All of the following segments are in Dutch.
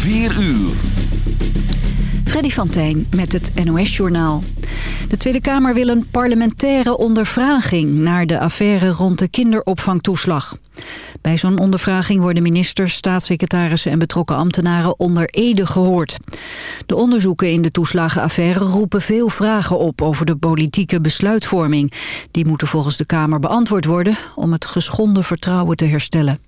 4 uur. Freddy van Tijn met het NOS-journaal. De Tweede Kamer wil een parlementaire ondervraging... naar de affaire rond de kinderopvangtoeslag. Bij zo'n ondervraging worden ministers, staatssecretarissen... en betrokken ambtenaren onder ede gehoord. De onderzoeken in de toeslagenaffaire roepen veel vragen op... over de politieke besluitvorming. Die moeten volgens de Kamer beantwoord worden... om het geschonden vertrouwen te herstellen.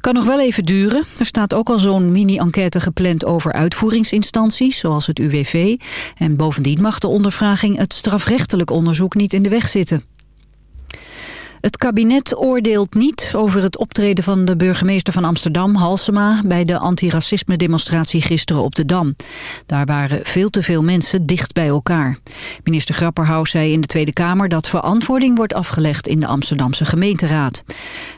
Kan nog wel even duren. Er staat ook al zo'n mini-enquête gepland over uitvoeringsinstanties, zoals het UWV. En bovendien mag de ondervraging het strafrechtelijk onderzoek niet in de weg zitten. Het kabinet oordeelt niet over het optreden van de burgemeester van Amsterdam, Halsema, bij de antiracisme-demonstratie gisteren op de Dam. Daar waren veel te veel mensen dicht bij elkaar. Minister Grapperhaus zei in de Tweede Kamer dat verantwoording wordt afgelegd in de Amsterdamse gemeenteraad.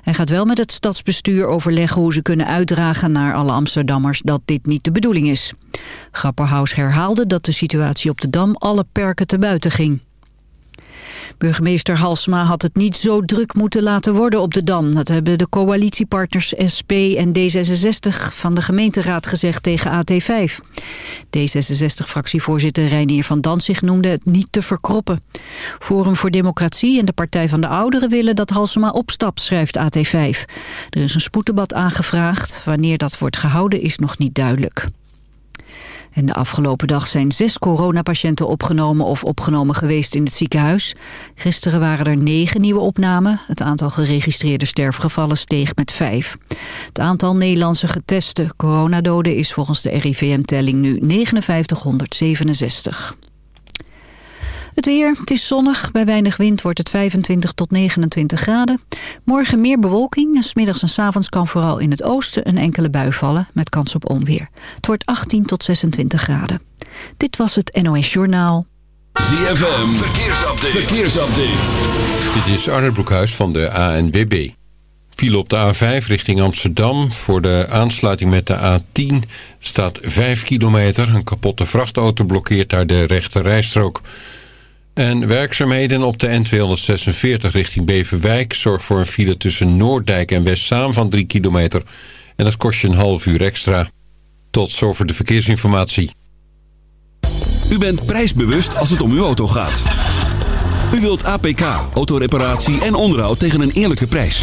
Hij gaat wel met het stadsbestuur overleggen hoe ze kunnen uitdragen naar alle Amsterdammers dat dit niet de bedoeling is. Grapperhaus herhaalde dat de situatie op de Dam alle perken te buiten ging. Burgemeester Halsma had het niet zo druk moeten laten worden op de Dam. Dat hebben de coalitiepartners SP en D66 van de gemeenteraad gezegd tegen AT5. D66-fractievoorzitter Reinier van Danzig noemde het niet te verkroppen. Forum voor Democratie en de Partij van de Ouderen willen dat Halsema opstapt, schrijft AT5. Er is een spoeddebat aangevraagd. Wanneer dat wordt gehouden is nog niet duidelijk. En de afgelopen dag zijn zes coronapatiënten opgenomen of opgenomen geweest in het ziekenhuis. Gisteren waren er negen nieuwe opnamen. Het aantal geregistreerde sterfgevallen steeg met vijf. Het aantal Nederlandse geteste coronadoden is volgens de RIVM-telling nu 5967. Het weer, het is zonnig. Bij weinig wind wordt het 25 tot 29 graden. Morgen meer bewolking. En smiddags en s avonds kan vooral in het oosten een enkele bui vallen. Met kans op onweer. Het wordt 18 tot 26 graden. Dit was het NOS Journaal. ZFM, verkeersupdate. verkeersupdate. Dit is Arne Broekhuis van de ANBB. Viel op de A5 richting Amsterdam. Voor de aansluiting met de A10 staat 5 kilometer. Een kapotte vrachtauto blokkeert daar de rechte rijstrook. En werkzaamheden op de N246 richting Beverwijk... zorgt voor een file tussen Noorddijk en Westzaam van 3 kilometer. En dat kost je een half uur extra. Tot zover de verkeersinformatie. U bent prijsbewust als het om uw auto gaat. U wilt APK, autoreparatie en onderhoud tegen een eerlijke prijs.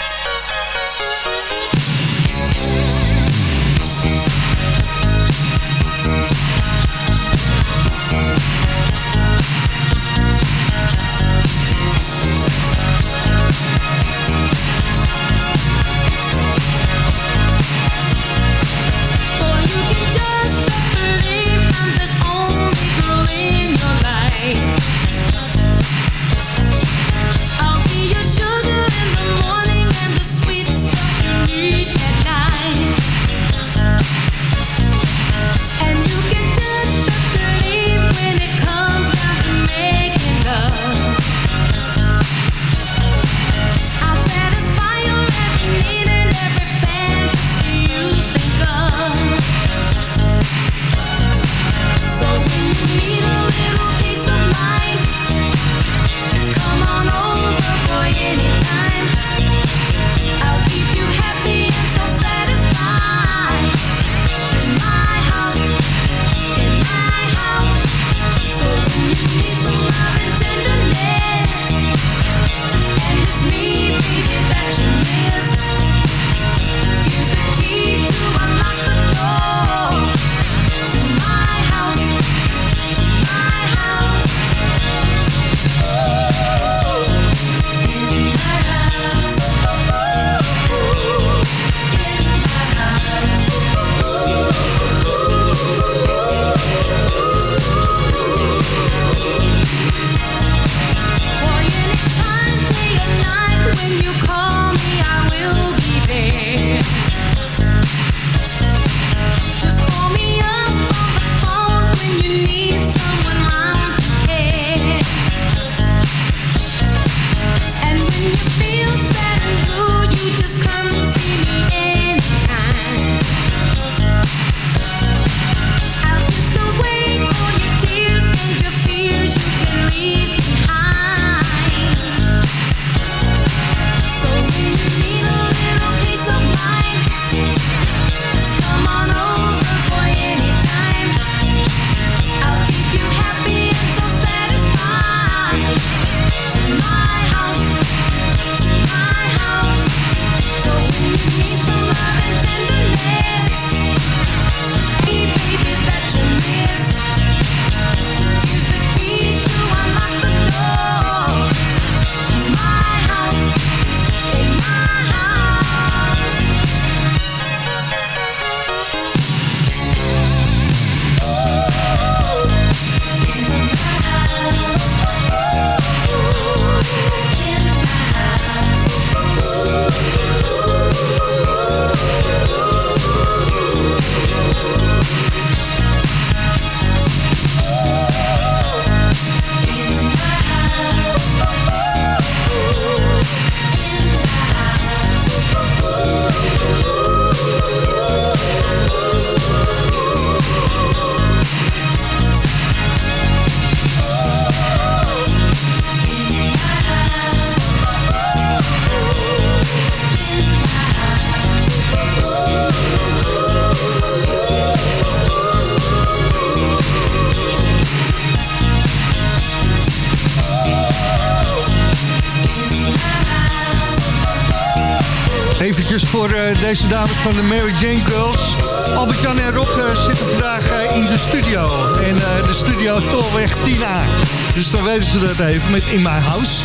Deze dames van de Mary Jane Girls. Albert-Jan en Rob eh, zitten vandaag eh, in de studio. In eh, de studio Tolweg 10A. Dus dan weten ze dat even met In My House.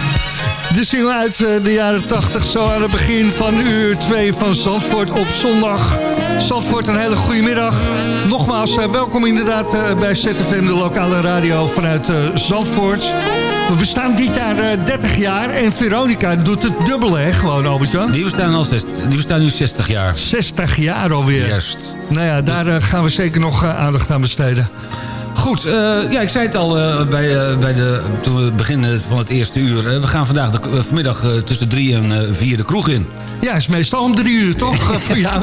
De single uit eh, de jaren 80, zo aan het begin van uur 2 van Zandvoort op zondag. Zandvoort, een hele goede middag. Nogmaals, eh, welkom inderdaad eh, bij ZFM, de lokale radio vanuit eh, Zandvoort. We bestaan dit jaar eh, 30 jaar en Veronica doet het dubbele, hè, gewoon Albert-Jan? Die bestaan, al zes, die bestaan nu 60 jaar. 60 jaar alweer. Juist. Nou ja, daar eh, gaan we zeker nog eh, aandacht aan besteden. Goed, eh, ja, ik zei het al eh, bij, eh, bij de, toen we beginnen van het eerste uur. Eh, we gaan vandaag de, eh, vanmiddag eh, tussen drie en eh, vier de kroeg in. Ja, is meestal om drie uur, toch? eh, voor jou.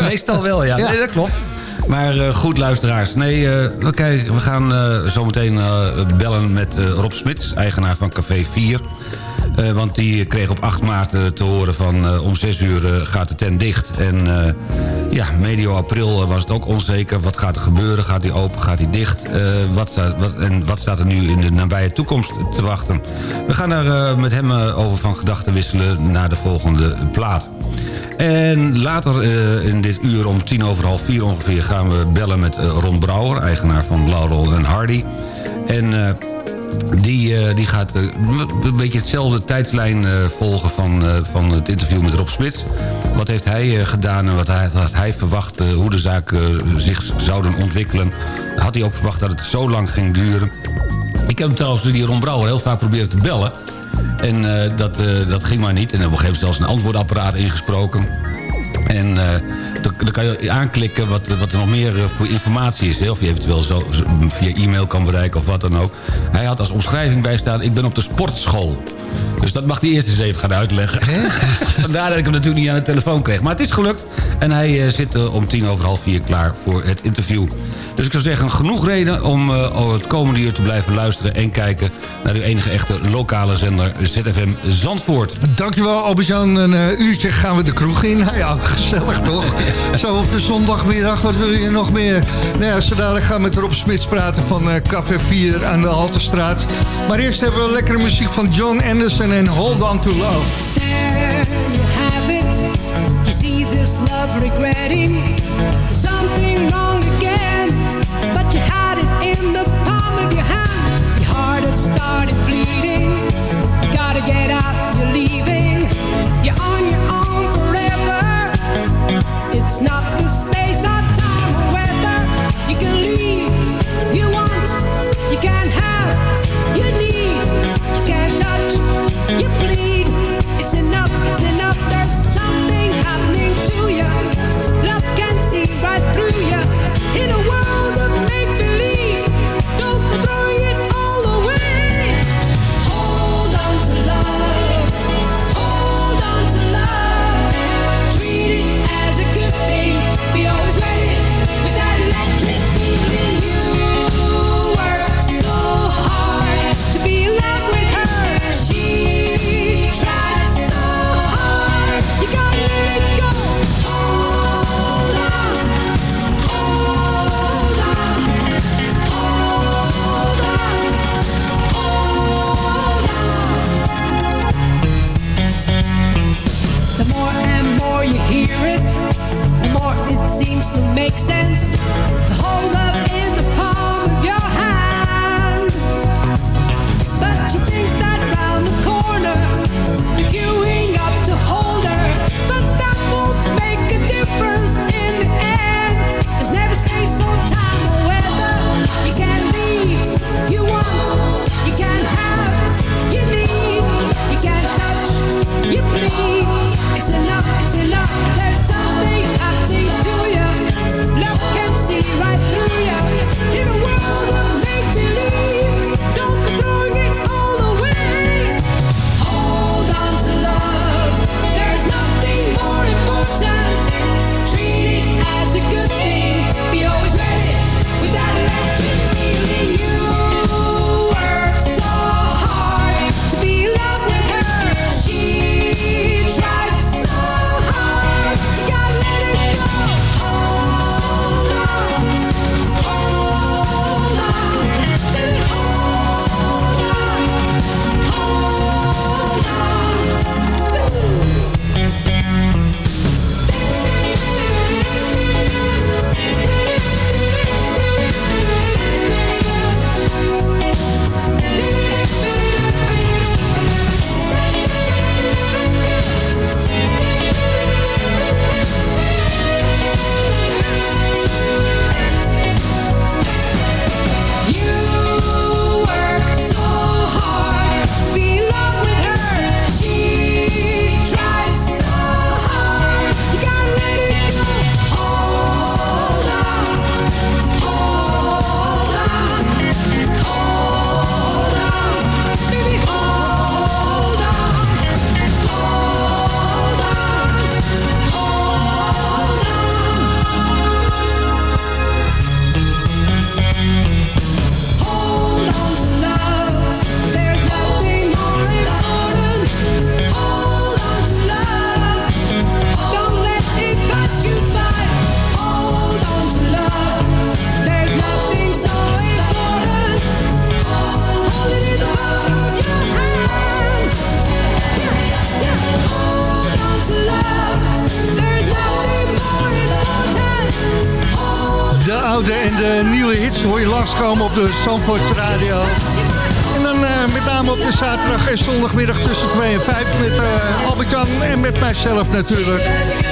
Meestal wel, ja. Ja. Nee, dat klopt. Maar eh, goed, luisteraars. Nee, eh, we, kijken, we gaan eh, zometeen bellen met Rob Smits, eigenaar van Café 4. Eh, want die kreeg op 8 maart te horen van om 6 uur gaat de tent dicht. En ja, medio april was het ook onzeker. Wat gaat er gebeuren? Gaat die open? Gaat die dicht? Wat wat, en wat staat er nu in de nabije toekomst te wachten? We gaan daar met hem over van gedachten wisselen naar de volgende plaat. En later eh, in dit uur om tien over half vier ongeveer... gaan we bellen met eh, Ron Brouwer, eigenaar van Laurel en Hardy. En... eh, die, die gaat een beetje hetzelfde tijdslijn volgen van, van het interview met Rob Smits. Wat heeft hij gedaan en wat wat hij verwacht, hoe de zaken zich zouden ontwikkelen. Had hij ook verwacht dat het zo lang ging duren. Ik heb trouwens door die Ron Brouwer heel vaak proberen te bellen. En eh, dat, eh, dat ging maar niet. En op een gegeven moment zelfs een antwoordapparaat ingesproken. En eh, dan, kan je aanklikken wat, wat er nog meer voor informatie is. hè. Of je eventueel zo, zo via e-mail kan bereiken of wat dan ook. Hij had als omschrijving bijstaan... ik ben op de sportschool. Dus dat mag hij eerst eens even gaan uitleggen. Vandaar dat ik hem natuurlijk niet aan de telefoon kreeg. Maar het is gelukt. En hij zit om tien over half vier klaar voor het interview. Dus ik zou zeggen, genoeg reden om eh, het komende uur te blijven luisteren... en kijken naar uw enige echte lokale zender ZFM Zandvoort. Dankjewel Albert-Jan. Een eh, uurtje gaan we de kroeg in. Nou ja, gezellig toch? Zo op de zondagmiddag, wat wil je nog meer? Nou ja, zo dadelijk gaan we met Rob Smits praten van eh, Café 4 aan de Haltestraat. Maar eerst hebben we lekkere muziek van John Anderson en Hold On To Love. There you have it. You see this love regretting something wrong started bleeding. Gotta get out, you're leaving. You're on your own forever. It's not langskomen op de Zandvoort Radio. En dan eh, met name op de zaterdag en zondagmiddag tussen 2 en 5 met eh, Albert-Jan en met mijzelf natuurlijk.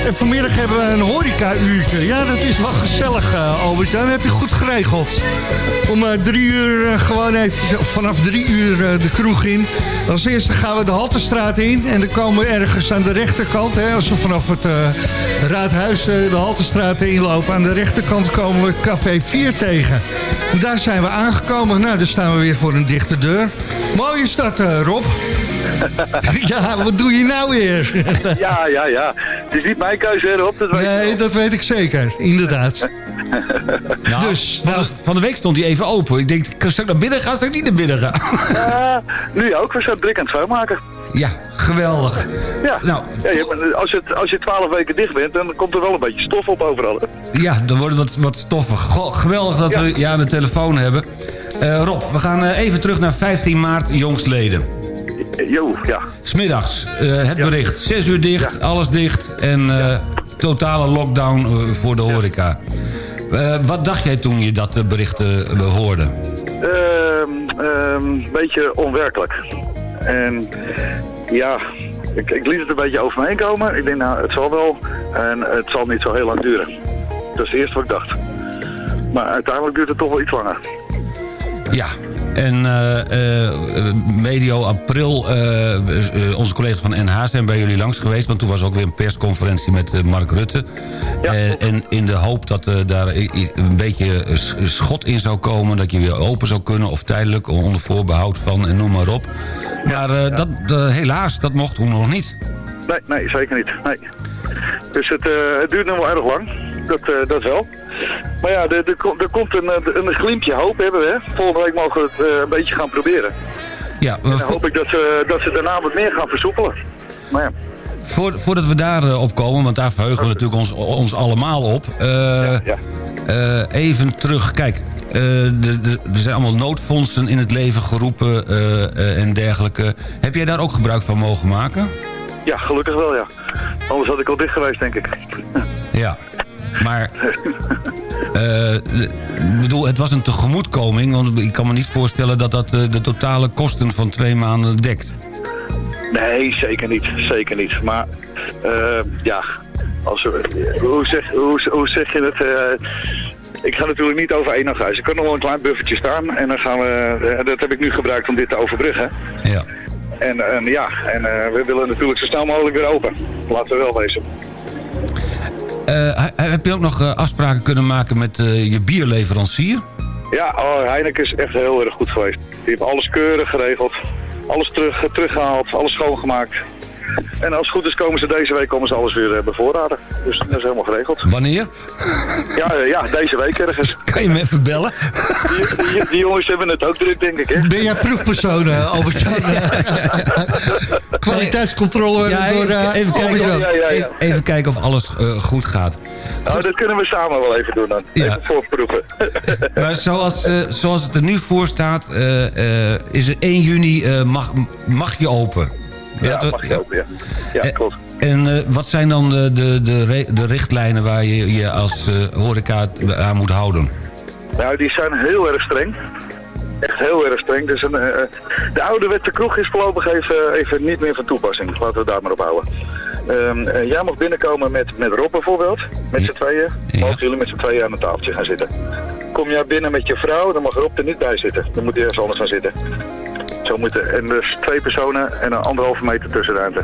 En vanmiddag hebben we een horeca-uurtje. Ja, dat is wel gezellig, eh, Albert-Jan. heb je goed geregeld. Om drie uur gewoon even, vanaf drie uur de kroeg in. Als eerste gaan we de Haltestraat in. En dan komen we ergens aan de rechterkant. Hè, als we vanaf het Raadhuis de Haltestraat inlopen. Aan de rechterkant komen we Café 4 tegen. Daar zijn we aangekomen. Nou, daar staan we weer voor een dichte deur. Mooie stad, eh, Rob. ja, wat doe je nou weer? Ja, ja, ja. Het is niet mijn keuze, hè, Rob. Dat weet nee, dat weet ik zeker. Inderdaad. Nou, Dus, van, nou- van de week stond hij even open. Ik denk, kan ik naar binnen gaan? Zal ik niet naar binnen gaan? Ja, nu ook. We zijn druk aan het schoonmaken. Ja, geweldig. Ja. Nou, ja je als, het, als je twaalf weken dicht bent, dan komt er wel een beetje stof op overal. hè. Ja, dan wordt het wat, wat stoffig. Goh, geweldig dat Ja. we je aan de telefoon hebben. Eh, Rob, we gaan eh, even terug naar 15 maart jongstleden. Jo, ja. Smiddags, eh het Ja. bericht. 6 uur dicht, Ja. alles dicht. En totale lockdown voor de horeca. Wat dacht jij toen je dat bericht hoorde? Ehm, ehm, Een beetje onwerkelijk. En ja, ik, liet het een beetje over me heen komen. Ik denk, nou, het zal wel. En het zal niet zo heel lang duren. Dat is het eerste wat ik dacht. Maar uiteindelijk duurt het toch wel iets langer. Ja, en eh, eh, medio april, eh, onze collega's van NH zijn bij jullie langs geweest. Want toen was ook weer een persconferentie met Mark Rutte. Ja. En in de hoop dat daar een beetje schot in zou komen. Dat je weer open zou kunnen of tijdelijk onder voorbehoud van en noem maar op. Maar Dat, helaas, dat mocht toen nog niet. Nee, nee, zeker niet. Nee. Dus het, eh, het duurt nog wel erg lang. Dat, eh, dat wel. Maar ja, er, er, komt- er komt een, eh, een glimpje hoop hebben we. Hè? Volgende week mogen we het eh, een beetje gaan proberen. Ja, En dan hoop ik dat ze, dat ze daarna wat meer gaan versoepelen. Maar ja, voor, voordat we daar op komen, want daar verheugen we natuurlijk ons, ons allemaal op. ja. Eh, even terug, kijk. er zijn allemaal noodfondsen in het leven geroepen en dergelijke. Heb jij daar ook gebruik van mogen maken? ja, gelukkig wel ja. Anders had ik al dicht geweest, denk ik. Ja. Maar, ik bedoel, het was een tegemoetkoming. Want ik kan me niet voorstellen dat dat eh, de totale kosten van twee maanden dekt. Nee, zeker niet. Zeker niet. Maar eh, ja, als we, hoe, zeg, hoe, hoe zeg je het? ik ga natuurlijk niet over één nacht huis. Ik kan nog wel een klein buffertje staan. En dan gaan we, dat heb ik nu gebruikt om dit te overbruggen. Ja. En, en ja, en we willen natuurlijk zo snel mogelijk weer open. Laten we wel wezen. Eh, he- heb je ook nog eh, afspraken kunnen maken met eh, je bierleverancier? Ja, oh, Heineken is echt heel erg goed geweest. Die heeft alles keurig geregeld. Alles terug, teruggehaald, alles schoongemaakt. En als het goed is komen ze deze week komen ze alles weer eh, bevoorraden. Dus dat is helemaal geregeld. Wanneer? Ja, eh, ja deze week ergens. Kan je me even bellen? Die, die, die jongens hebben het ook druk, denk ik, hè? Ben jij proefpersoon, eh, Albert-Jan? Kwaliteitscontrole Ja, door even, eh, even, kijken, Albert-Jan. Ja, ja, ja. even, even kijken of alles eh, goed gaat. Nou, dat kunnen we samen wel even doen dan. Ja. Even voorproeven. Maar zoals, eh, zoals het er nu voor staat, eh, eh, is er 1 juni eh, mag, mag je open. Ja, dat- mag je open, ja. Ja, Eh, klopt. En eh, wat zijn dan de, de, de, de richtlijnen waar je je als eh, horeca aan moet houden? Nou, die zijn heel erg streng. Echt heel erg streng. Dus een, eh, de oude wet de kroeg is voorlopig even, even niet meer van toepassing. Laten we daar maar op houden. Ehm, eh, jij mag binnenkomen met, met Rob bijvoorbeeld. Met z'n tweeën. Ja. Mogen jullie met z'n tweeën aan een tafeltje gaan zitten. Kom jij binnen met je vrouw, dan mag Rob er niet bij zitten. Dan moet hij ergens anders gaan zitten. Zo moeten, en dus twee personen en een anderhalve meter tussenruimte.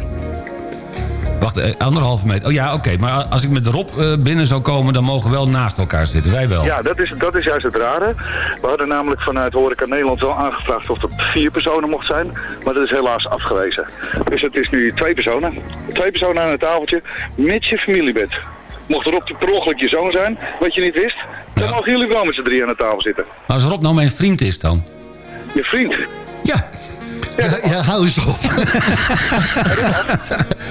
Wacht, eh, anderhalve meter. Oh ja, oké. Maar als ik met Rob eh, binnen zou komen, dan mogen we wel naast elkaar zitten. Wij wel. Ja, dat is, dat is juist het rare. We hadden namelijk vanuit Horeca Nederland wel aangevraagd of het vier personen mocht zijn. Maar dat is helaas afgewezen. Dus het is nu twee personen. Twee personen aan een tafeltje, mits je familie bent. Mocht op per ongeluk je zoon zijn, wat je niet wist, dan Ja. mogen jullie wel met z'n drie aan de tafel zitten. Maar als Rob nou mijn vriend is dan? Je vriend, Ja. Ja, ja, hou eens op.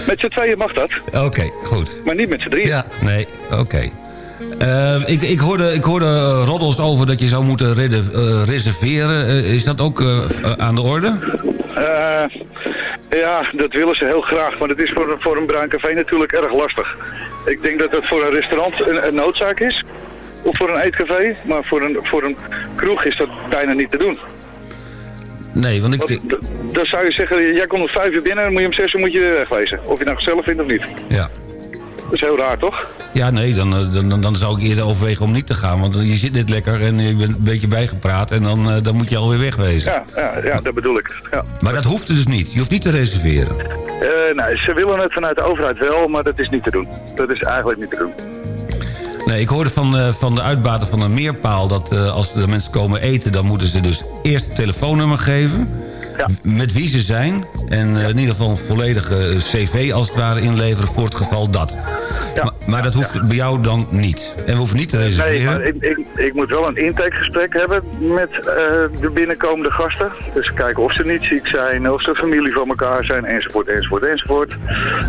met z'n tweeën mag dat, Oké, goed. maar niet met z'n drieën. Ja. Nee, oké. Eh, ik, ik, hoorde, ik hoorde eh, roddels over dat je zou moeten rede- eh, reserveren. Is dat ook aan de orde? Ja, dat willen ze heel graag, maar het is voor, voor een bruin café natuurlijk erg lastig. Ik denk dat het voor een restaurant een, een noodzaak is. Of voor een eetcafé, maar voor een, voor een kroeg is dat bijna niet te doen. Nee, want ik... Want dan zou je zeggen, jij komt om vijf uur binnen en moet je om zes uur moet je wegwezen. Of je nou gezellig vindt of niet. Ja. Dat is heel raar, toch? Ja, nee, dan, eh, dan, dan, dan zou ik eerder overwegen om niet te gaan. Want je zit net lekker en je bent een beetje bijgepraat... en dan, eh, dan moet je alweer wegwezen. Ja, ja, ja dat bedoel ik. Ja. Maar dat hoeft dus niet. Je hoeft niet te reserveren. Eh, nee, ze willen het vanuit de overheid wel, maar dat is niet te doen. Dat is eigenlijk niet te doen. Nee, ik hoorde van, eh, van de uitbater van een meerpaal... dat eh, als de mensen komen eten... dan moeten ze dus eerst het telefoonnummer geven... met wie ze zijn... en eh, in ieder geval een volledige cv als het ware inleveren... voor het geval dat. Maar, maar dat hoeft bij jou dan niet. En we hoeven niet te Nee, maar ik, ik, ik moet wel een intakegesprek hebben met eh, de binnenkomende gasten. Dus kijken of ze niet ziek zijn, of ze familie van elkaar zijn, enzovoort, enzovoort, enzovoort.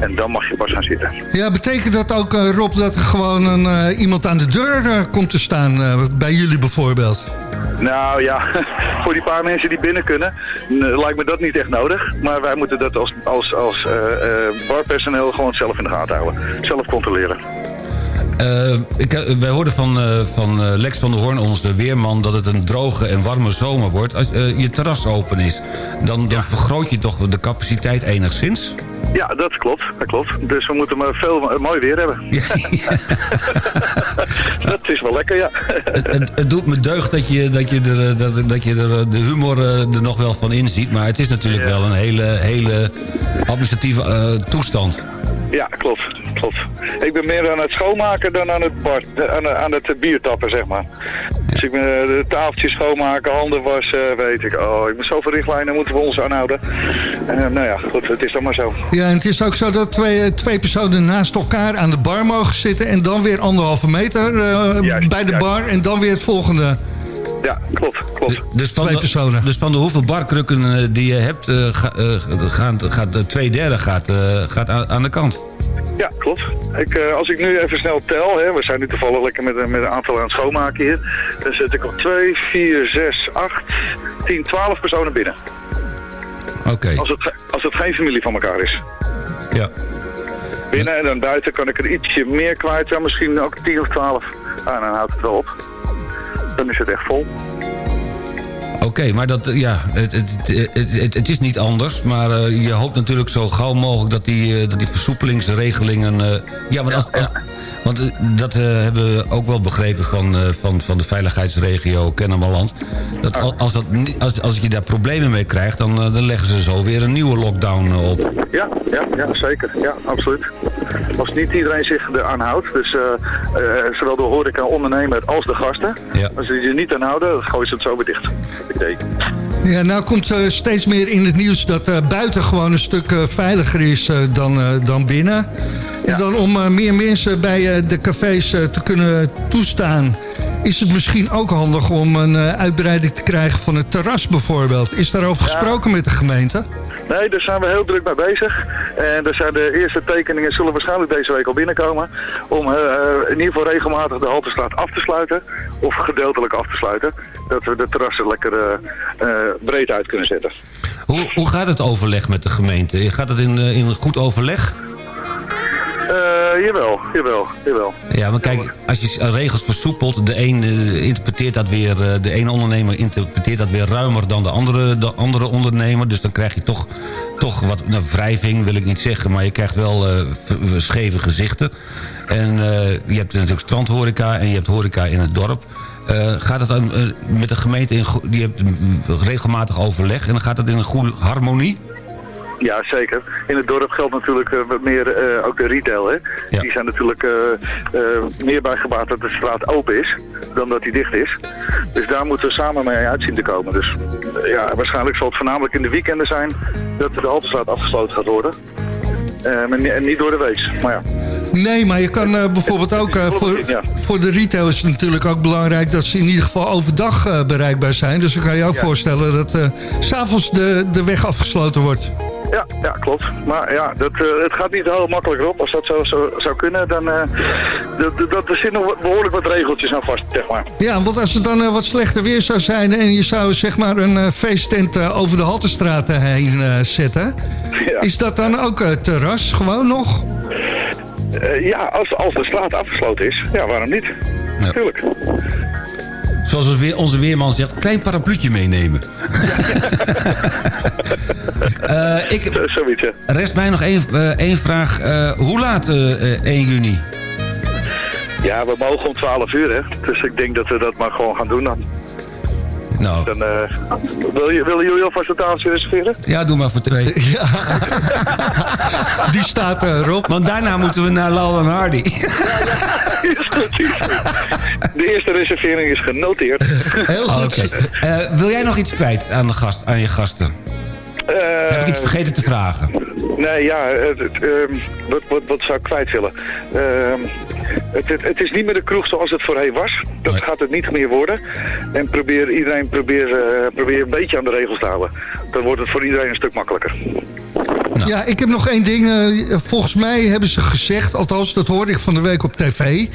En dan mag je pas gaan zitten. Ja, betekent dat ook, eh, Rob, dat er gewoon een, eh, iemand aan de deur eh, komt te staan? eh, bij jullie bijvoorbeeld? Nou ja, voor die paar mensen die binnen kunnen, lijkt me dat niet echt nodig. Maar wij moeten dat als, als, als eh, eh, barpersoneel gewoon zelf in de gaten houden. Zelf controleren. Ik, eh, wij hoorden van, eh, van Lex van der Hoorn, onze weerman... dat het een droge en warme zomer wordt. Als je terras open is, dan, dan vergroot je toch de capaciteit enigszins? Ja, dat klopt. Dat klopt. Dus we moeten maar veel mooi weer hebben. dat is wel lekker, ja. het, het doet me deugd dat je, dat je, er, dat, dat je er de humor er nog wel van inziet. Maar het is natuurlijk wel een hele, hele administratieve toestand. Ja, klopt. klopt. Ik ben meer aan het schoonmaken dan aan het, bar, aan, aan het biertappen, zeg maar. Dus ik ben eh, de tafeltjes schoonmaken, handen wassen, weet ik. Oh, ik ben zoveel richtlijnen moeten we ons aanhouden. En, nou ja, goed, het is dan maar zo. Ja, en het is ook zo dat twee, twee personen naast elkaar aan de bar mogen zitten... en dan weer anderhalve meter eh, bij de bar en dan weer het volgende. Ja, klopt, klopt. Dus van, Twee de, personen. dus van de hoeveel barkrukken eh, die je hebt, eh, ga- eh, gaan, gaat twee derde gaat, eh, gaat aan, aan de kant. Ja, klopt. Ik, eh, als ik nu even snel tel, hè, we zijn nu toevallig lekker met, een- met een aantal aan het schoonmaken hier. Dan zet ik op 2, 4, 6, 8, 10, 12 personen binnen. Oké. Als, het, als het geen familie van elkaar is. Ja. Binnen en dan buiten kan ik er ietsje meer kwijt. Ja, misschien ook 10 of 12. Ah, dan houdt het wel op. Dan is het echt vol. Oké, maar dat, eh, ja, het, het, het, het, het is niet anders. Maar eh, je hoopt natuurlijk zo gauw mogelijk dat die, eh, dat die versoepelingsregelingen... ja, want, als, als- want eh, dat eh, hebben we ook wel begrepen van, eh, van, van de veiligheidsregio Kennemerland. Dat al- als, dat, niet- als, als je daar problemen mee krijgt, dan, dan leggen ze zo weer een nieuwe lockdown op. Ja, ja, ja, zeker. Ja, absoluut. Als niet iedereen zich eraan houdt, dus eh, eh, zowel de horeca ondernemer als de gasten. Ja. Als die zich niet aan houden, dan gooien ze het zo weer dicht. Ja, nou komt steeds meer in het nieuws dat eh, buiten gewoon een stuk veiliger is dan, eh, dan binnen. En dan om eh, meer mensen bij eh, de cafés eh, te kunnen toestaan... is het misschien ook handig om een eh, uitbreiding te krijgen van het terras bijvoorbeeld. Is daarover gesproken met de gemeente? Nee, daar zijn we heel druk mee bezig. En er zijn de eerste tekeningen zullen waarschijnlijk deze week al binnenkomen. Om eh, in ieder geval regelmatig de Haltestraat af te sluiten. Of gedeeltelijk af te sluiten. Dat we de terrassen lekker breed uit kunnen zetten. Hoe, hoe gaat het overleg met de gemeente? Gaat het in, in goed overleg? Eh, jawel, jawel, jawel. Ja, maar kijk, als je regels versoepelt... de een eh, interpreteert dat weer... eh, de ene ondernemer interpreteert dat weer ruimer dan de andere, de andere ondernemer. Dus dan krijg je toch, toch wat... Nou, wrijving wil ik niet zeggen... maar je krijgt wel scheve gezichten. En je hebt natuurlijk strandhoreca... en je hebt horeca in het dorp... Gaat het dan met de gemeente in... Die hebt regelmatig overleg... en dan gaat het in een goede harmonie? Ja, zeker. In het dorp geldt natuurlijk eh, wat meer eh, ook de retail. Hè? Die zijn natuurlijk eh, meer bij gebaat dat de straat open is dan dat die dicht is. Dus daar moeten we samen mee uit zien te komen. Dus ja, waarschijnlijk zal het voornamelijk in de weekenden zijn dat de Haltestraat afgesloten gaat worden. Eh, ni- en niet door de week. Maar ja. Nee, maar je kan bijvoorbeeld ook... voor, voor de retail is het natuurlijk ook belangrijk... dat ze in ieder geval overdag bereikbaar zijn. Dus dan kan je ook Ja. voorstellen dat s s'avonds de, de weg afgesloten wordt. Ja, ja, klopt. Maar ja, dat, eh, het gaat niet heel makkelijk op. Als dat zo, zo zou kunnen, dan eh dat, er zitten nog behoorlijk wat regeltjes aan vast, zeg maar. Ja, want als het dan eh, wat slechter weer zou zijn... en je zou zeg maar een feesttent over de Haltestraat heen eh, zetten... is dat dan ook terras gewoon nog? Eh, ja, als, als de straat afgesloten is, ja, waarom niet? Ja. tuurlijk. Zoals weer- onze weerman zegt, klein parapluutje meenemen. Eh, ik, Zo- Zoiets, ja. rest mij nog één, eh, één vraag. Eh, hoe laat eh, eh, 1 juni? Ja, we mogen om 12 uur, hè. Dus ik denk dat we dat maar gewoon gaan doen dan. Nou, dan eh, wil je, willen jullie alvast een tafeltje reserveren? ja, doe maar voor twee. Die staat eh, erop. Want daarna moeten we naar Laurel en Hardy. Is goed, is goed. De eerste reservering is genoteerd. Heel goed. Eh, wil jij nog iets kwijt aan, de gast, aan je gasten? Eh, Heb ik iets vergeten te vragen? Nee, ja, het, het, ehm, wat, wat, wat zou ik kwijt willen? Ehm, het, het, het is niet meer de kroeg zoals het voorheen was. Dat Nee. gaat het niet meer worden. En probeer, iedereen probeer, eh, probeer een beetje aan de regels te houden. Dan wordt het voor iedereen een stuk makkelijker. Ja, ik heb nog één ding. eh, volgens mij hebben ze gezegd, althans dat hoorde ik van de week op tv...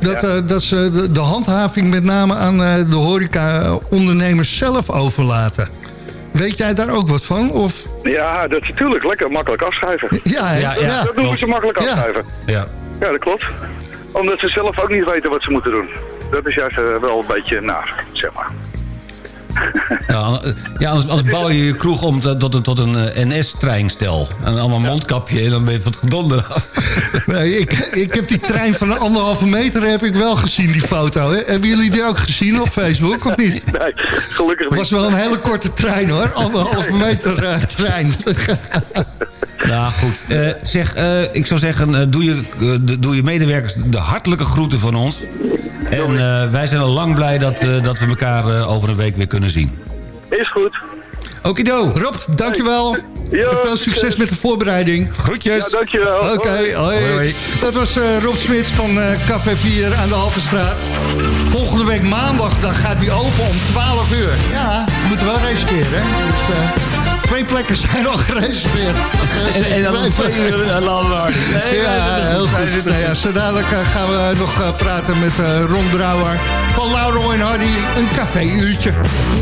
dat, Ja. dat ze de, de handhaving met name aan eh, de horeca-ondernemers zelf overlaten. Weet jij daar ook wat van? Of, Ja, dat is natuurlijk lekker makkelijk afschuiven. ja? Ja, ja. dat doen klopt. ze makkelijk Ja. afschuiven. Ja. Ja, dat klopt. Omdat ze zelf ook niet weten wat ze moeten doen. Dat is juist eh, wel een beetje naar, zeg maar. Ja, ja anders, anders bouw je je kroeg om te- tot een, tot een eh, NS-treinstel. En allemaal mondkapje en dan ben je van het gedonder af. Nee, ik, ik heb die trein van een anderhalve meter heb ik wel gezien, die foto. Hè? Hebben jullie die ook gezien op Facebook, of niet? Nee, gelukkig Het was niet. wel een hele korte trein, hoor. Anderhalve meter eh, trein. Nou goed, Eh, zeg, eh, ik zou zeggen, eh, doe, je, doe je medewerkers de hartelijke groeten van ons. En eh, wij zijn al lang blij dat, eh, dat we elkaar eh, over een week weer kunnen zien. Is goed. Okido, Rob, dankjewel. Ja, Veel succes met de voorbereiding. groetjes. Ja, dankjewel. Oké, Hoi. hoi. Hoi, hoi. Dat was eh, Rob Smits van eh, Café 4 aan de Haltestraat. Volgende week maandag dan gaat hij open om 12 uur. Ja, we moeten wel reserveren. Hè? Dus, eh, twee plekken zijn al gereserveerd. En, en dan twee uur Landwaard. Ja, heel goed. Nou ja, zo dadelijk eh, gaan we nog eh, praten met eh, Ron Brouwer van Laurel en Hardy. Een café-uurtje.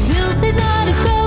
Je wil steeds naar de Côte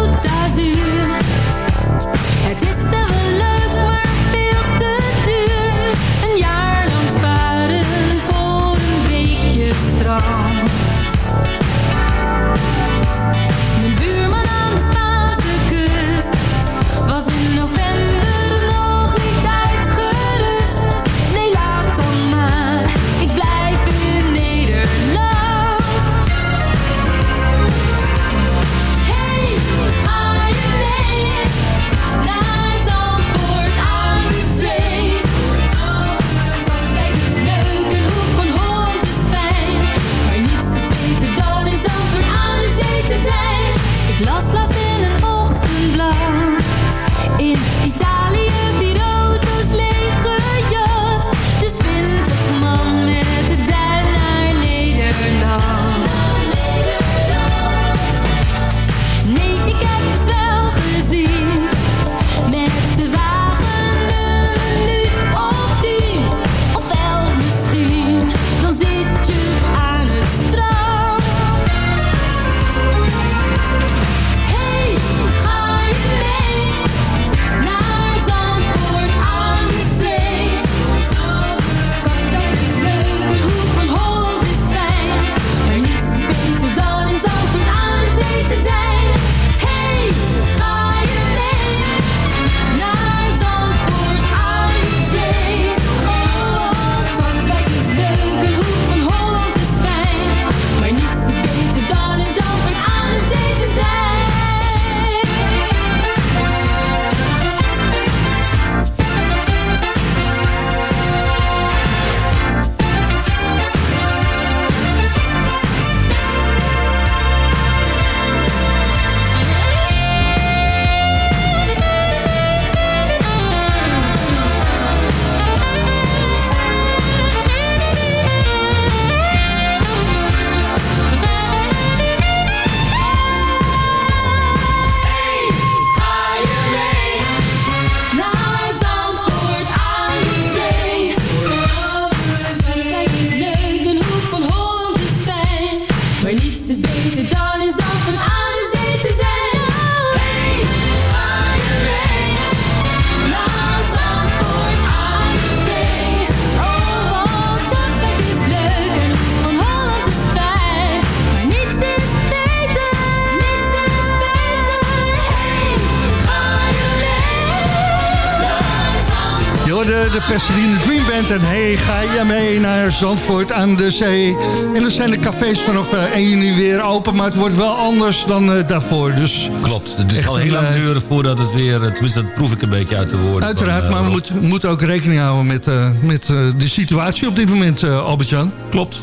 Pasadena Dream Band. En hey, ga je mee naar Zandvoort aan de zee. En dan zijn de cafés vanaf eh, 1 juni weer open. Maar het wordt wel anders dan eh, daarvoor. Dus Klopt, het is al heel lang eh, duren voordat het weer... eh, Tenminste, dat proef ik een beetje uit de woorden. uiteraard, van, eh, maar we moeten, ook rekening houden met, eh, met eh, de situatie op dit moment, eh, Albert-Jan. Klopt.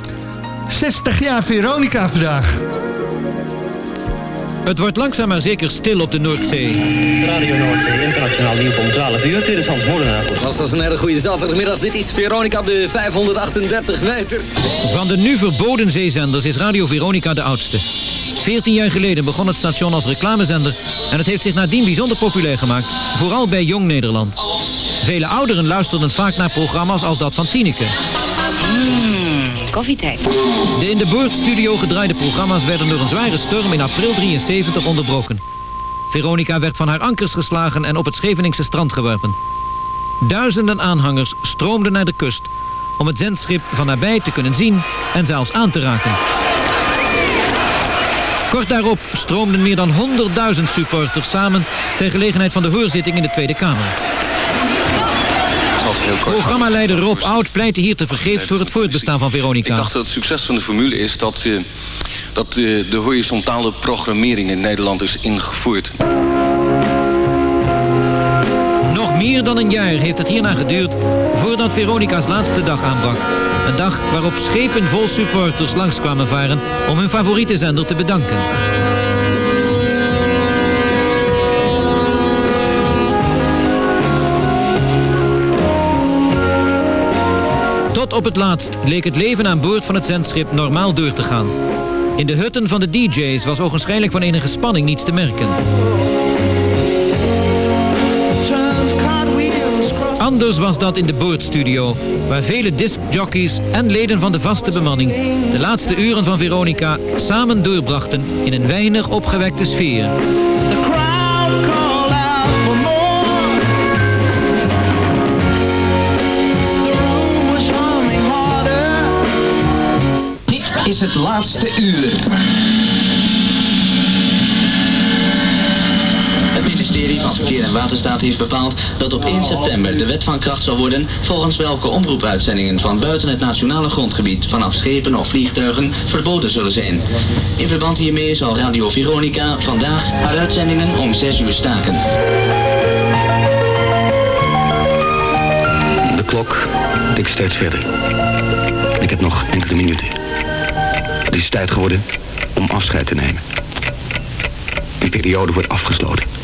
60 jaar Veronica vandaag. Het wordt langzaam maar zeker stil op de Noordzee. Radio Noordzee, internationaal nieuws om 12 uur. Dit is Hans Molenaar. Was dat een hele goede zaterdagmiddag. Dit is Veronica op de 538 meter. Van de nu verboden zeezenders is Radio Veronica de oudste. 14 jaar geleden begon het station als reclamezender en het heeft zich nadien bijzonder populair gemaakt, vooral bij Jong Nederland. Vele ouderen luisterden vaak naar programma's als dat van Tineke. De in de Boordstudio gedraaide programma's werden door een zware storm in april 73 onderbroken. Veronica werd van haar ankers geslagen en op het Scheveningse strand geworpen. Duizenden aanhangers stroomden naar de kust om het zendschip van nabij te kunnen zien en zelfs aan te raken. Kort daarop stroomden meer dan 100.000 supporters samen ter gelegenheid van de hoorzitting in de Tweede Kamer. Programmaleider Rob Oud pleitte hier te vergeefs voor het voortbestaan van Veronica. Ik dacht dat het succes van de formule is dat, eh, dat eh, de horizontale programmering in Nederland is ingevoerd. Nog meer dan een jaar heeft het hierna geduurd voordat Veronica's laatste dag aanbrak. Een dag waarop schepen vol supporters langskwamen varen om hun favoriete zender te bedanken. Tot op het laatst leek het leven aan boord van het zendschip normaal door te gaan. In de hutten van de DJ's was ogenschijnlijk van enige spanning niets te merken. Anders was dat in de boordstudio, waar vele discjockeys en leden van de vaste bemanning de laatste uren van Veronica samen doorbrachten in een weinig opgewekte sfeer. Is het laatste uur. Het ministerie van Verkeer en Waterstaat heeft bepaald dat op 1 september de wet van kracht zal worden volgens welke omroepuitzendingen van buiten het nationale grondgebied vanaf schepen of vliegtuigen verboden zullen zijn. In verband hiermee zal Radio Veronica vandaag haar uitzendingen om 6 uur staken. De klok tikt steeds verder. Ik heb nog enkele minuten. Het is tijd geworden om afscheid te nemen. Een periode wordt afgesloten.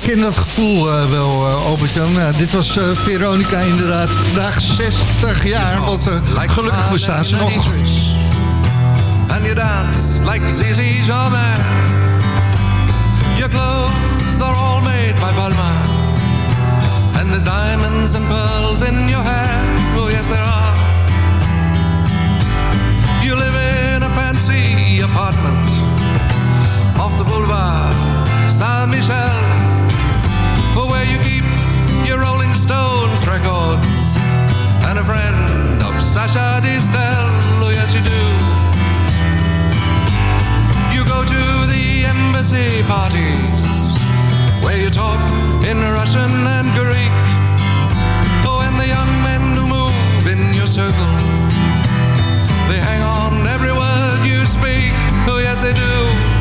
Ken dat gevoel eh, wel, eh, Albert-Jan. Ja, dit was eh, Veronica inderdaad vandaag 60 jaar. Want gelukkig bestaan ze nog. And you dance like Zizi Jamais. Your clothes are all made by Balmain. And there's diamonds and pearls in your hair. Oh, yes, there are. You live in a fancy apartment off the boulevard Saint Michel, where you keep your Rolling Stones records and a friend of Sasha Distel. Oh, yes, you do. You go to the embassy parties where you talk in Russian and Greek. Oh, and the young men who move in your circle, they hang on every word you speak. Oh, yes, they do.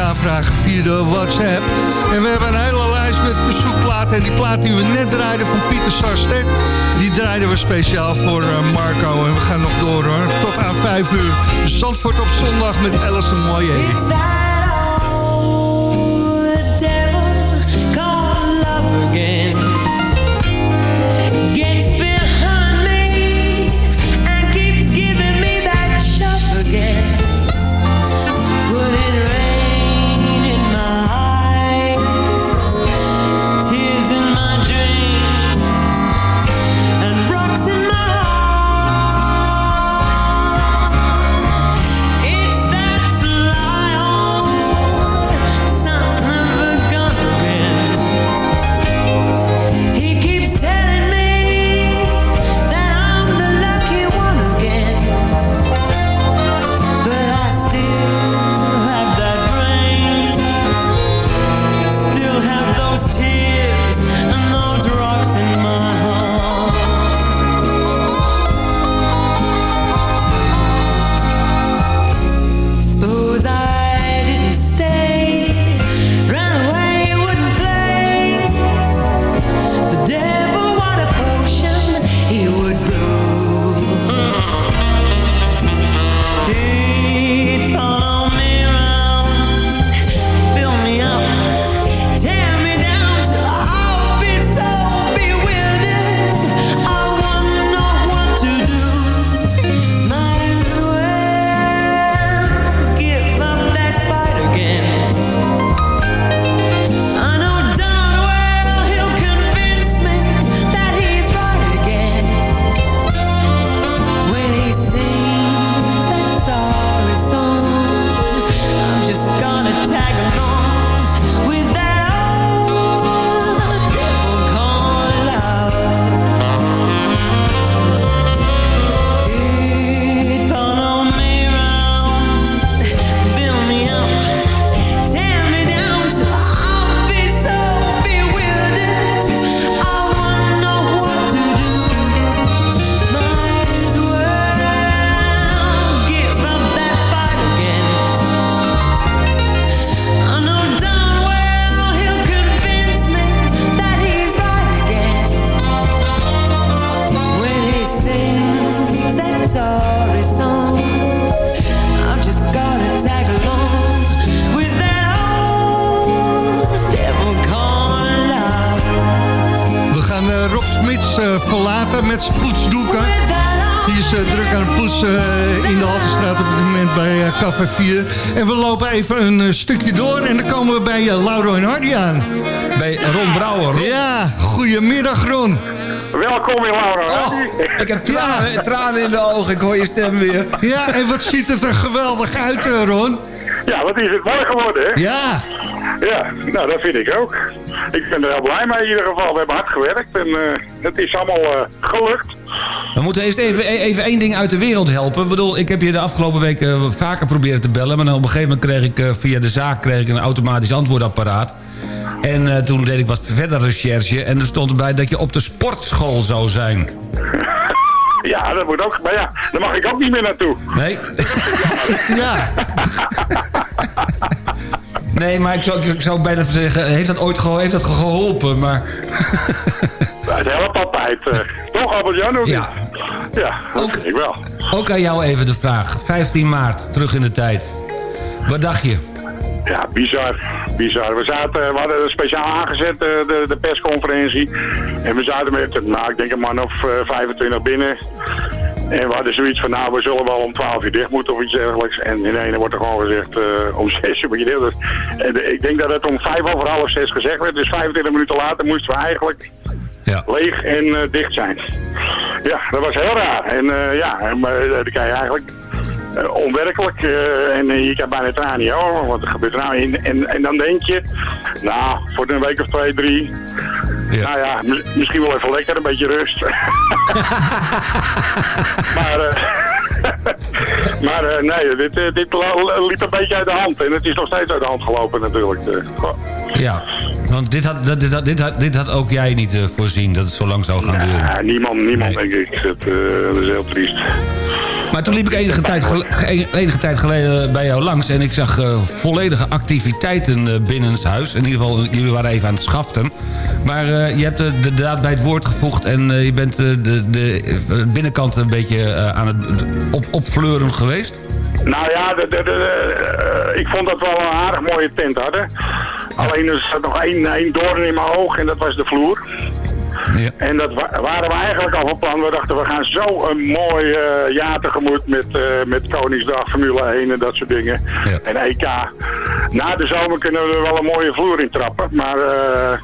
aanvragen via de WhatsApp. En we hebben een hele lijst met bezoekplaten. En die plaat die we net draaiden van Pieter Sarstek... die draaiden we speciaal voor eh, Marco. En we gaan nog door hoor. Tot aan 5 uur. Zandvoort op zondag met Alison Moyer. Stukje door en dan komen we bij uh, Lauro en Hardy aan. Bij Ron Brouwer. Ja, goedemiddag Ron. Welkom in Laura. ik heb tranen, tranen in de ogen, ik hoor je stem weer. Ja, en wat ziet het er geweldig uit, eh, Ron? Ja, wat is het mooi geworden, hè? Ja. Ja, nou dat vind ik ook. Ik ben er heel blij mee in ieder geval. We hebben hard gewerkt en eh, het is allemaal gelukt. We moeten eerst even, e- even één ding uit de wereld helpen. Ik bedoel, ik heb je de afgelopen weken vaker proberen te bellen... maar dan op een gegeven moment kreeg ik eh, via de zaak kreeg ik een automatisch antwoordapparaat. En eh, toen deed ik wat verder recherche... en er stond erbij dat je op de sportschool zou zijn. Ja, dat moet ook. Maar ja, daar mag ik ook niet meer naartoe. Nee? ja. Nee, maar ik zou, ik zou bijna zeggen, heeft dat ooit geho- heeft dat geholpen? Maar Het helpt altijd. eh. toch, Albert-Jan? Ja. Ja, ook ik wel. ook aan jou even de vraag. 15 maart, terug in de tijd. Wat dacht je? Ja, bizar. Bizar. We, zaten, we hadden speciaal aangezet, eh, de, de persconferentie. En we zaten met, nou, ik denk een man of eh, 25 binnen. En we hadden zoiets van, nou, we zullen wel om 12 uur dicht moeten of iets dergelijks. En in ene wordt er gewoon gezegd, eh, om 6 uur moet je dicht. En ik denk dat het om 5 over half 6 gezegd werd. Dus 25 minuten later moesten we eigenlijk Ja. leeg en eh, dicht zijn. Ja, dat was heel raar. En eh, ja, maar, dan kan je eigenlijk eh, onwerkelijk. eh, en eh, je kan bijna tranen niet over, wat er gebeurt er nou in. En, en dan denk je, nou, voor een week of twee, drie. Nou ja, mi- misschien wel even lekker, een beetje rust. maar maar nee, dit, dit liep een beetje uit de hand. En het is nog steeds uit de hand gelopen natuurlijk. Ja, want dit had, dit, had, dit, had, dit had ook jij niet voorzien dat het zo lang zou gaan duren. Ja, niemand, niemand denk ik. Eh, dat is heel triest. Maar toen liep ik enige tijd, enige tijd geleden bij jou langs... en ik zag eh, volledige activiteiten uh, binnenshuis. In ieder geval, jullie waren even aan het schaften. Maar eh, je hebt de daad bij het woord gevoegd... en je bent de, de binnenkant een beetje aan het op, opfleuren geweest. Nou ja, de, de, de, ik vond dat we wel een aardig mooie tent hadden. Alleen er zat nog één, één doorn in mijn oog en dat was de vloer. En dat wa- waren we eigenlijk al van plan. We dachten, we gaan zo een mooi eh, jaar tegemoet met, eh, met Koningsdag, Formule 1 en dat soort dingen. En EK. Na de zomer kunnen we er wel een mooie vloer in trappen. Maar eh,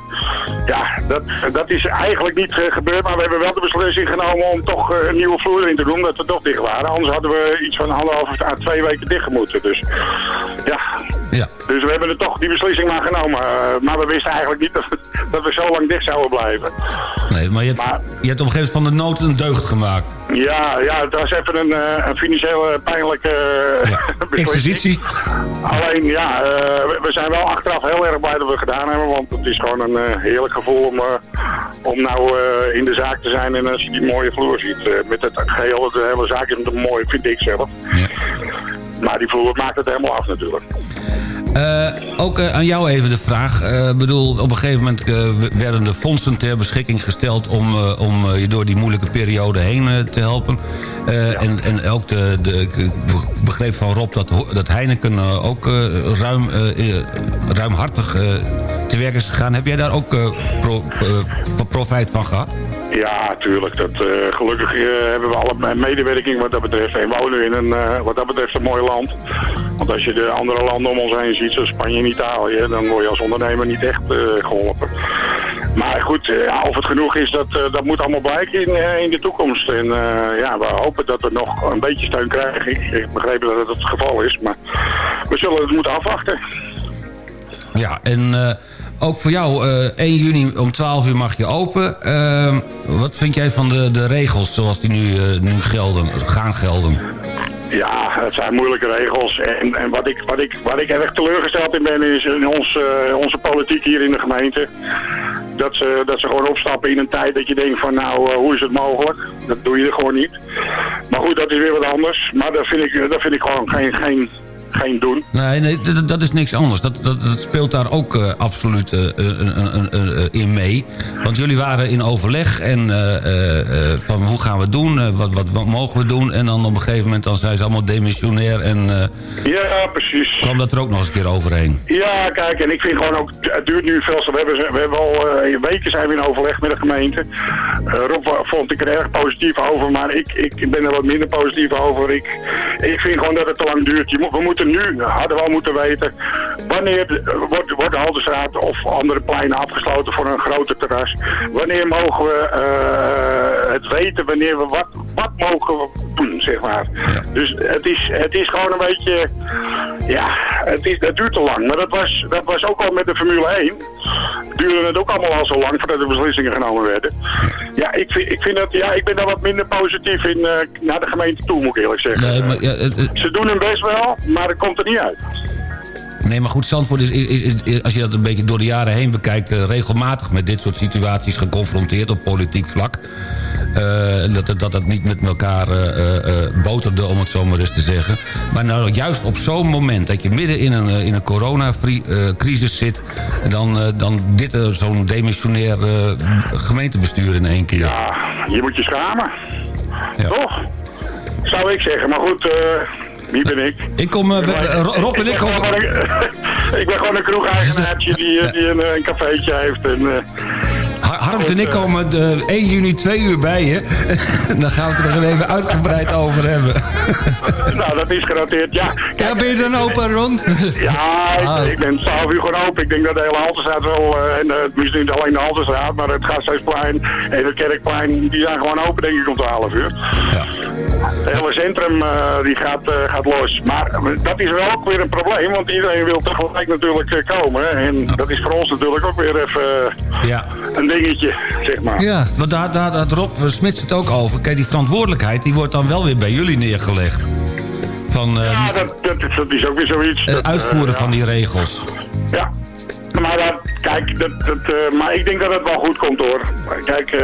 ja, dat, dat is eigenlijk niet gebeurd. Maar we hebben wel de beslissing genomen om toch een nieuwe vloer in te doen. Dat we toch dicht waren. Anders hadden we iets van anderhalf à twee weken dicht gemoeten. Dus ja. Ja. Dus we hebben er toch die beslissing maar genomen. Maar we wisten eigenlijk niet dat we zo lang dicht zouden blijven. Nee, maar je hebt, je hebt op een gegeven moment van de nood een deugd gemaakt. Ja, ja, het was even een, eh, een financiële pijnlijke eh. Exercitie. Alleen ja, eh, we- zijn wel achteraf heel erg blij dat we het gedaan hebben. Want het is gewoon een eh, heerlijk gevoel om, eh, om nou eh, in de zaak te zijn. En als je die mooie vloer ziet. eh, met het geheel, de hele zaak is mooi, vind ik zelf. Maar die vloer maakt het helemaal af natuurlijk. Eh, ook eh, aan jou even de vraag. Ik bedoel, op een gegeven moment werden de fondsen ter beschikking gesteld... om, om je door die moeilijke periode heen te helpen. En, en ook de, de ik begreep van Rob dat, dat Heineken ook ruim, ruimhartig te werk is gegaan. Heb jij daar ook eh, pro, eh, profijt van gehad? Ja, tuurlijk. Dat, eh, gelukkig hebben we alle medewerking wat dat betreft. En wonen in een, wat dat betreft, een mooi land. Want als je de andere landen om ons heen ziet, zoals Spanje en Italië, dan word je als ondernemer niet echt eh, geholpen. Maar goed, ja, of het genoeg is, dat, dat moet allemaal blijken in, in de toekomst. En ja, we hopen dat we nog een beetje steun krijgen. Ik, ik begreep dat het het geval is, maar we zullen het moeten afwachten. Ja, en ook voor jou, eh 1 juni om 12 uur mag je open. Eh, wat vind jij van de, de regels zoals die nu, eh, nu gelden, gaan gelden? Ja, het zijn moeilijke regels. En, en wat, ik, wat, ik, wat ik erg teleurgesteld in ben, is in ons, eh, onze politiek hier in de gemeente. Dat ze, dat ze gewoon opstappen in een tijd dat je denkt van nou, eh, hoe is het mogelijk? Dat doe je er gewoon niet. Maar goed, dat is weer wat anders. Maar dat vind ik, dat vind ik gewoon geen, geen, geen doen. Nee, nee dat, is niks anders. Dat, dat, dat speelt daar ook eh, absoluut eh, een- in mee. Want jullie waren in overleg en eh, eh, eh, van hoe gaan we doen? Eh, wat, wat, wat mogen we doen? En dan op een gegeven moment dan zijn ze allemaal demissionair en eh, Ja, precies. kwam dat er ook nog eens een keer overheen. Ja, kijk, en ik vind gewoon ook, het duurt nu veel. We hebben, we hebben al eh, weken zijn we in overleg met de gemeente. Eh, Rob vond ik er erg positief over, maar ik, ik ben er wat minder positief over. Ik, ik vind gewoon dat het te lang duurt. Je moet, we moeten nu, hadden we al moeten weten, wanneer wordt, wordt de of andere pleinen afgesloten voor een groter terras. Wanneer mogen we eh, het weten, wanneer we wat, wat mogen we doen, zeg maar. Dus het is, het is gewoon een beetje, ja, het, is, het duurt te lang. Maar dat was, dat was ook al met de Formule 1. Duurde het ook allemaal al zo lang voordat de beslissingen genomen werden. Ja, ik vind, ik vind dat, ja, ik ben daar wat minder positief in eh, naar de gemeente toe, moet ik eerlijk zeggen. Nee, maar, ja, het- het- Ze doen hun best wel, maar komt er niet uit. Nee, maar goed, Zandvoort is, is, is, is- als je dat een beetje door de jaren heen bekijkt... eh, regelmatig met dit soort situaties geconfronteerd op politiek vlak. Eh, dat, het- dat het niet met elkaar eh, boterde, om het zo maar eens te zeggen. Maar nou, juist op zo'n moment dat je midden in een, in een coronacrisis zit... dan, dan dit zo'n demissionair gemeentebestuur in één keer. Ja, je moet je schamen. Toch? Zou ik zeggen. Maar goed, wie ben ik? Ik kom, Ro- Rob en ik een- ik ben gewoon een kroegeigenaartje die, eh, die een, eh, een cafeetje heeft. En, Har- Harms en ik komen de 1 juni twee uur bij je. dan gaan we het er nog even uitgebreid over hebben. nou, dat is genoteerd. Ja, Ja, ben je dan open, Ron? Ja, ik, Ah. ik ben 12 uur gewoon open. Ik denk dat de hele Haltestraat wel, en uh, misschien niet alleen de Haltestraat, maar het Gasthuisplein en het Kerkplein, die zijn gewoon open denk ik om 12 uur. Het hele centrum eh, die gaat, eh, gaat los. Maar eh, dat is wel ook weer een probleem, want iedereen wil tegelijk natuurlijk komen. En dat is voor ons natuurlijk ook weer even Ja. een dingetje, zeg maar. Ja. Want daar, daar had Rob Smits het ook over. Kijk, die verantwoordelijkheid die wordt dan wel weer bij jullie neergelegd. Van Ja, dat, dat, dat is ook weer zoiets. het uitvoeren van die regels. Ja. Maar dat, kijk, dat, dat, maar ik denk dat het wel goed komt hoor. Kijk, eh,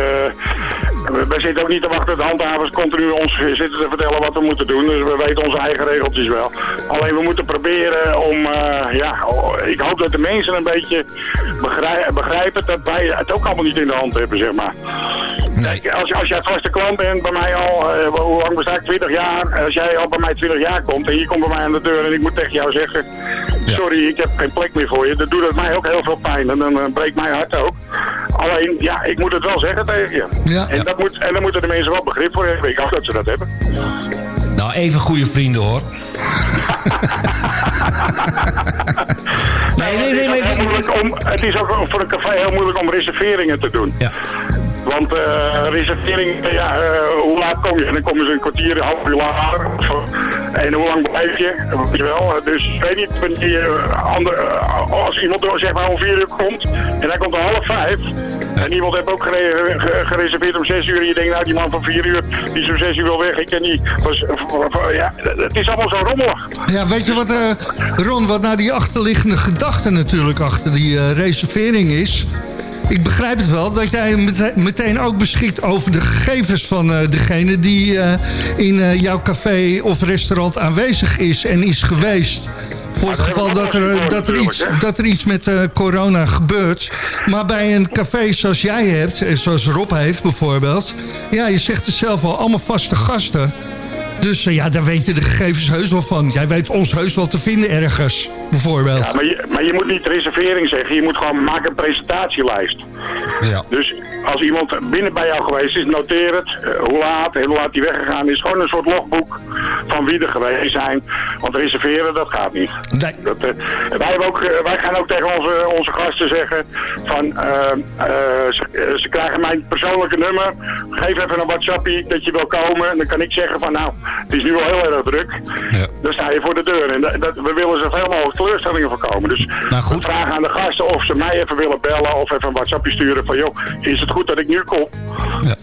we, we zitten ook niet te wachten dat de handhavers continu ons zitten te vertellen wat we moeten doen. Dus we weten onze eigen regeltjes wel. Alleen we moeten proberen om, eh, ja, oh, ik hoop dat de mensen een beetje begrij- begrijpen dat wij het ook allemaal niet in de hand hebben, zeg maar. Kijk, als, als jij vaste klant bent bij mij al, eh, hoe lang besta ik? 20 jaar. Als jij al bij mij 20 jaar komt en je komt bij mij aan de deur en ik moet tegen jou zeggen, sorry, ik heb geen plek meer voor je. Dan doet het mij ook heel veel pijn en dan eh, breekt mijn hart ook. Alleen, ja, ik moet het wel zeggen tegen je. Ja. En, dat moet, en dan moeten de mensen wel begrip voor hebben. Ik hoop dat ze dat hebben. Nou, even goede vrienden hoor. Nee, nee, nee. Het is, ook heel moeilijk om, het is ook voor een café heel moeilijk Want eh reservering, ja, eh, hoe laat kom je? En dan komen ze een kwartier, een half uur later. En hoe lang blijf je? Weet je wel. Dus ik weet niet, eh, als iemand er zeg maar om vier uur komt en hij komt om half vijf. En iemand heeft ook gere- ge- gereserveerd om zes uur. En je denkt, nou die man van vier uur, die om zes uur wel weg. Ik ken die. Was, eh, ja, het is allemaal zo rommelig. Ja, weet je wat, Ron, wat nou die achterliggende gedachte natuurlijk achter die reservering is? Ik begrijp het wel dat jij mete- meteen ook beschikt over de gegevens van eh, degene die eh, in eh, jouw café of restaurant aanwezig is en is geweest. Voor het geval dat er, dat er, iets, dat er iets met corona gebeurt. Maar bij een café zoals jij hebt, en zoals Rob heeft bijvoorbeeld... ja, je zegt het zelf al, allemaal vaste gasten. Dus eh, ja, daar weet je de gegevens heus wel van. Jij weet ons heus wel te vinden ergens, bijvoorbeeld. Ja, maar je, maar je moet niet reservering zeggen. Je moet gewoon maken een presentatielijst. Ja. Dus als iemand binnen bij jou geweest is, noteer het. eh, hoe laat en hoe laat die weggegaan is. Gewoon een soort logboek van wie er geweest zijn. Want reserveren, dat gaat niet. Nee. Dat, eh, wij, hebben ook, eh, wij gaan ook tegen onze, onze gasten zeggen van... eh, eh, ze, eh, ze krijgen mijn persoonlijke nummer. Geef even een WhatsAppie dat je wil komen. En dan kan ik zeggen van nou, het is nu wel heel erg druk. Dan sta je voor de deur. En dat, dat- we willen zoveel mogelijk teleurstellingen voorkomen. Dus Nou, goed. we vragen aan de gasten of ze mij even willen bellen of even een WhatsAppje sturen van joh, is het goed dat ik nu kom? Ja.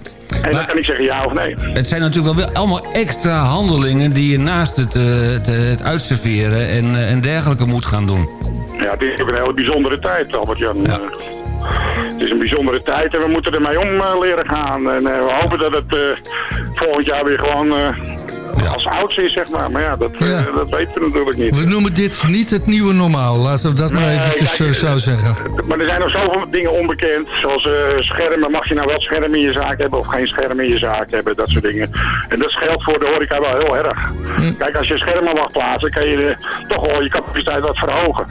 En dan kan ik zeggen ja of nee. Het zijn natuurlijk wel allemaal extra handelingen... die je naast het, eh, het, eh, het uitserveren en, eh, en dergelijke moet gaan doen. Ja, het is ook een hele bijzondere tijd, Albert-Jan. Het is een bijzondere tijd en we moeten ermee om leren gaan. En we hopen dat het volgend jaar weer gewoon als oudste is, zeg maar. Maar ja, dat, eh, dat weten we natuurlijk niet. We noemen dit niet het nieuwe normaal. Laten we dat maar eventjes kijk, eh, zo zeggen. Maar er zijn nog zoveel dingen onbekend. Zoals eh, schermen. Mag je nou wel schermen in je zaak hebben of geen schermen in je zaak hebben? Dat soort dingen. En dat geldt voor de horeca wel heel erg. Kijk, als je schermen mag plaatsen, kan je toch wel je capaciteit wat verhogen.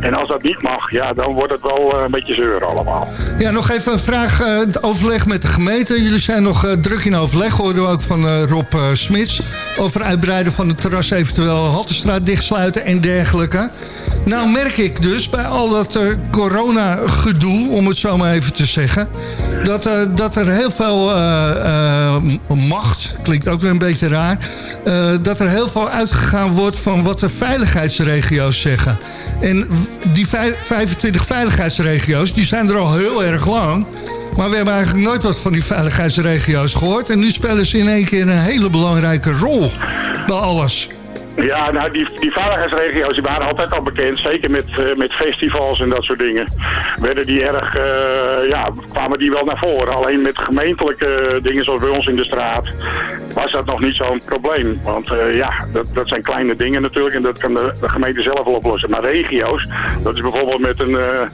En als dat niet mag, ja, dan wordt het wel een beetje zeur allemaal. Ja, nog even een vraag. het overleg met de gemeente. Jullie zijn nog druk in overleg, hoorden we ook van Rob Smits. Over uitbreiden van het terras, eventueel Haltestraat dichtsluiten en dergelijke. Nou merk ik dus bij al dat eh, corona-gedoe, om het zo maar even te zeggen... dat, eh, dat er heel veel eh, macht, klinkt ook weer een beetje raar... dat er heel veel uitgegaan wordt van wat de veiligheidsregio's zeggen. En die vij- 25 veiligheidsregio's, die zijn er al heel erg lang... Maar we hebben eigenlijk nooit wat van die veiligheidsregio's gehoord. En nu spelen ze in één keer een hele belangrijke rol bij alles. Ja, nou, die, die veiligheidsregio's die waren altijd al bekend. Zeker met, eh, met festivals en dat soort dingen. Werden die erg, eh, ja, kwamen die wel naar voren. Alleen met gemeentelijke dingen zoals bij ons in de straat was dat nog niet zo'n probleem. Want eh, ja, dat, dat zijn kleine dingen natuurlijk en dat kan de, de gemeente zelf wel oplossen. Maar regio's, dat is bijvoorbeeld met een, eh,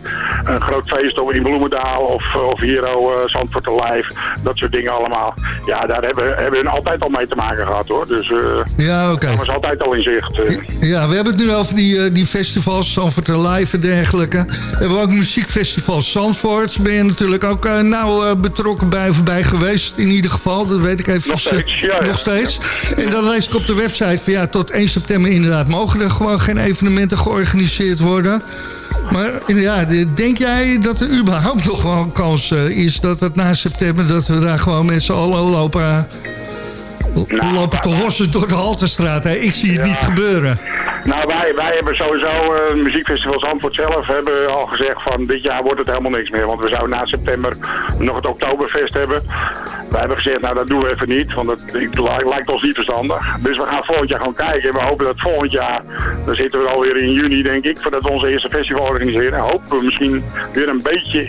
een groot feest over in Bloemendaal of, of hier eh, Zandvoort Live. Dat soort dingen allemaal. Ja, daar hebben, hebben we altijd al mee te maken gehad hoor. Dus Ja, oké. dat was altijd al in zicht. Ja, we hebben het nu over die, die festivals, Zandvoort Live en dergelijke. We hebben ook muziekfestival Zandvoort. Ben je natuurlijk ook nauw betrokken bij of bij geweest, in ieder geval. Dat weet ik even. Nog steeds, ja. Nog steeds. En dan lees ik op de website van ja, tot 1 september inderdaad mogen er gewoon geen evenementen georganiseerd worden. Maar ja, de- denk jij dat er überhaupt nog wel een kans eh, is dat het na september... dat we daar gewoon met z'n allen lopen, Nou, lopen te hossen door de Haltestraat? Hè? Ik zie het niet gebeuren. Nou, wij, wij hebben sowieso, eh muziekfestival Zandvoort zelf, hebben al gezegd van dit jaar wordt het helemaal niks meer. Want we zouden na september nog het Oktoberfest hebben. Wij hebben gezegd, nou dat doen we even niet, want het li- lijkt ons niet verstandig. Dus we gaan volgend jaar gewoon kijken. En we hopen dat volgend jaar, dan zitten we alweer in juni denk ik, voordat we onze eerste festival organiseren. Hopen we misschien weer een beetje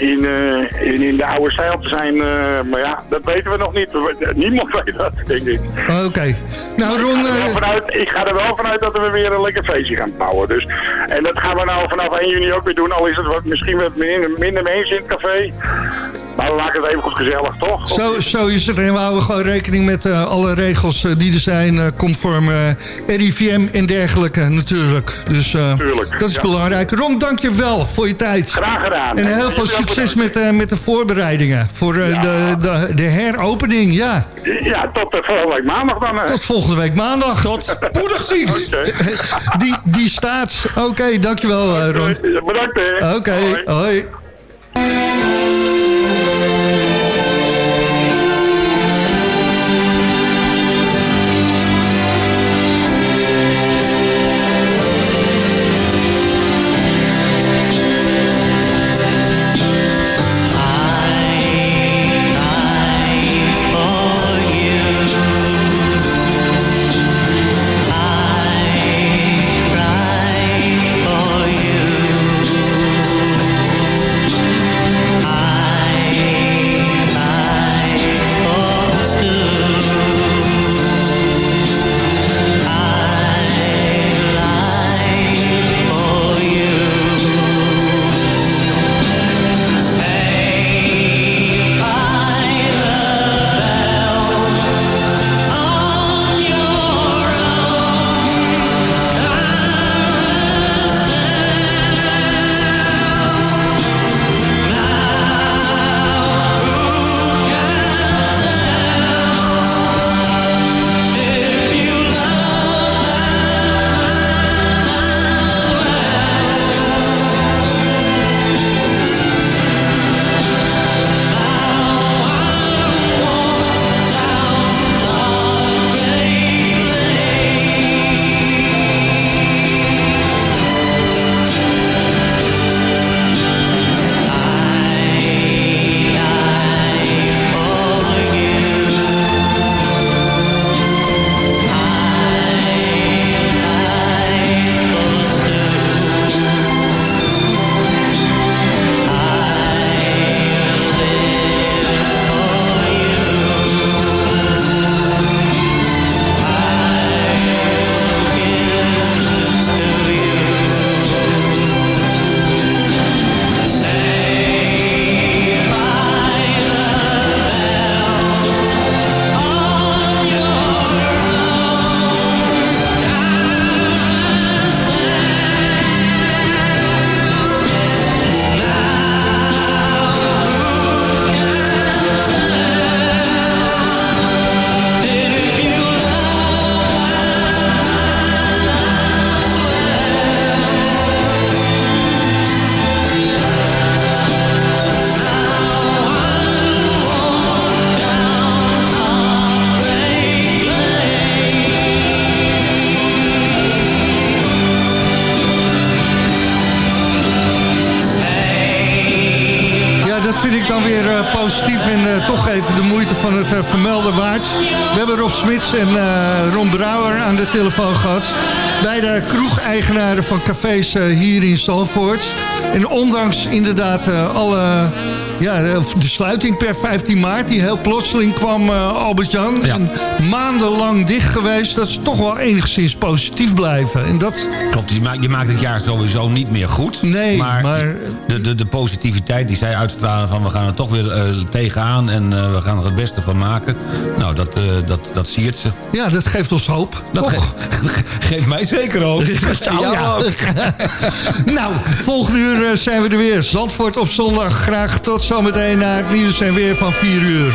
in, eh, in, in de oude stijl te zijn. eh, maar ja, dat weten we nog niet. We- Niemand weet dat, denk ik. Oké. Nou, Ron... Ik ga, er wel eh, vanuit, ik ga er wel vanuit dat we weer een lekker feestje gaan bouwen. Dus, en dat gaan we nou vanaf 1 juni ook weer doen. Al is het wat, misschien wat minder, minder mensen in het café. Maar we maken het even goed gezellig, toch? Zo, zo is het. En we houden gewoon rekening met eh, alle regels eh, die er zijn. eh, conform eh, RIVM en dergelijke natuurlijk. Dus eh, dat is ja. belangrijk. Ron, dank je wel voor je tijd. Graag gedaan. En heel veel succes met, eh, met de voorbereidingen. Voor eh, de, de, de heropening, ja. Ja, tot volgende week maandag dan. hè. Tot volgende week maandag. Tot spoedig ziens. die, die staat. Oké, dankjewel eh, Ron. Bedankt hè. Oké, hoi. En eh, Ron Brouwer aan de telefoon gehad. Beide kroegeigenaren van cafés eh, hier in Zalvoort. En ondanks inderdaad eh, alle... Ja, de sluiting per 15 maart, die heel plotseling kwam, eh, Albert-Jan. En Maandenlang dicht geweest, dat ze toch wel enigszins positief blijven. En dat... Klopt, je maakt, je maakt het jaar sowieso niet meer goed. Nee, maar, maar- De, de, de positiviteit die zij uitstralen van we gaan er toch weer eh, tegenaan en eh, we gaan er het beste van maken. Nou, dat, dat, dat siert ze. Ja, dat geeft ons hoop. Dat ge- geeft mij zeker hoop. Jou Ja. ook. nou, volgende uur zijn we er weer. Zandvoort op zondag. Graag tot zometeen naar het nieuws en weer van 4 uur.